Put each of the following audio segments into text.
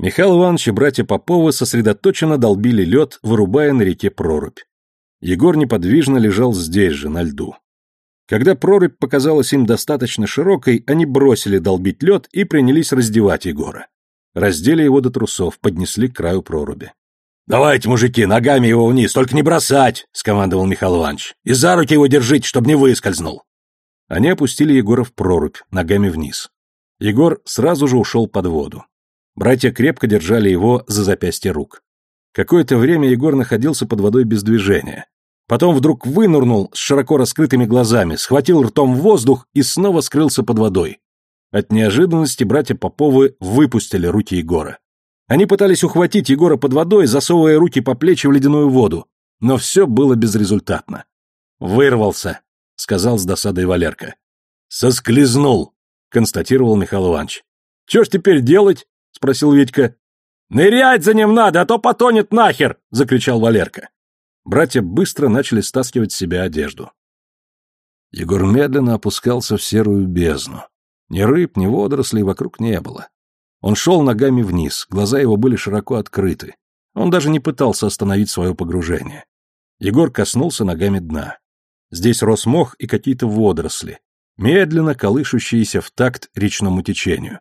Михаил Иванович и братья Поповы сосредоточенно долбили лед, вырубая на реке прорубь. Егор неподвижно лежал здесь же, на льду. Когда прорубь показалась им достаточно широкой, они бросили долбить лед и принялись раздевать Егора. Раздели его до трусов, поднесли к краю проруби. «Давайте, мужики, ногами его вниз, только не бросать!» — скомандовал Михаил Иванович. «И за руки его держите, чтобы не выскользнул!» Они опустили Егора в прорубь, ногами вниз. Егор сразу же ушел под воду. Братья крепко держали его за запястье рук. Какое-то время Егор находился под водой без движения. Потом вдруг вынырнул с широко раскрытыми глазами, схватил ртом воздух и снова скрылся под водой. От неожиданности братья Поповы выпустили руки Егора. Они пытались ухватить Егора под водой, засовывая руки по плечи в ледяную воду, но все было безрезультатно. «Вырвался», — сказал с досадой Валерка. «Соскользнул», — констатировал Михаил Иванович. «Че ж теперь делать?» — спросил Витька. «Нырять за ним надо, а то потонет нахер!» — закричал Валерка. Братья быстро начали стаскивать с себя одежду. Егор медленно опускался в серую бездну. Ни рыб, ни водорослей вокруг не было. Он шел ногами вниз, глаза его были широко открыты. Он даже не пытался остановить свое погружение. Егор коснулся ногами дна. Здесь рос мох и какие-то водоросли, медленно колышущиеся в такт речному течению.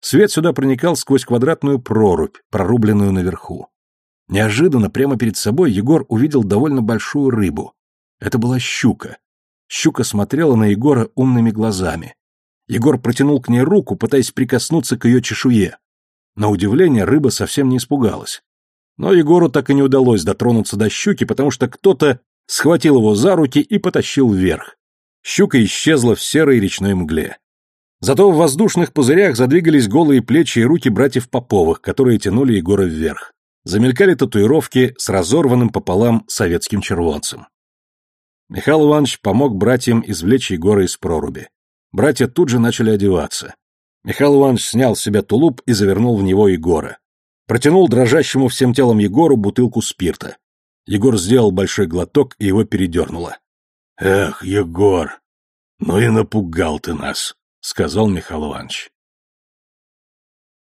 Свет сюда проникал сквозь квадратную прорубь, прорубленную наверху. Неожиданно прямо перед собой Егор увидел довольно большую рыбу. Это была щука. Щука смотрела на Егора умными глазами. Егор протянул к ней руку, пытаясь прикоснуться к ее чешуе. На удивление рыба совсем не испугалась. Но Егору так и не удалось дотронуться до щуки, потому что кто-то схватил его за руки и потащил вверх. Щука исчезла в серой речной мгле. Зато в воздушных пузырях задвигались голые плечи и руки братьев Поповых, которые тянули Егора вверх. Замелькали татуировки с разорванным пополам советским червонцем. Михаил Иванович помог братьям извлечь Егора из проруби. Братья тут же начали одеваться. Михаил Иванович снял с себя тулуп и завернул в него Егора. Протянул дрожащему всем телом Егору бутылку спирта. Егор сделал большой глоток, и его передернуло. «Эх, Егор, ну и напугал ты нас», — сказал Михаил Иванович.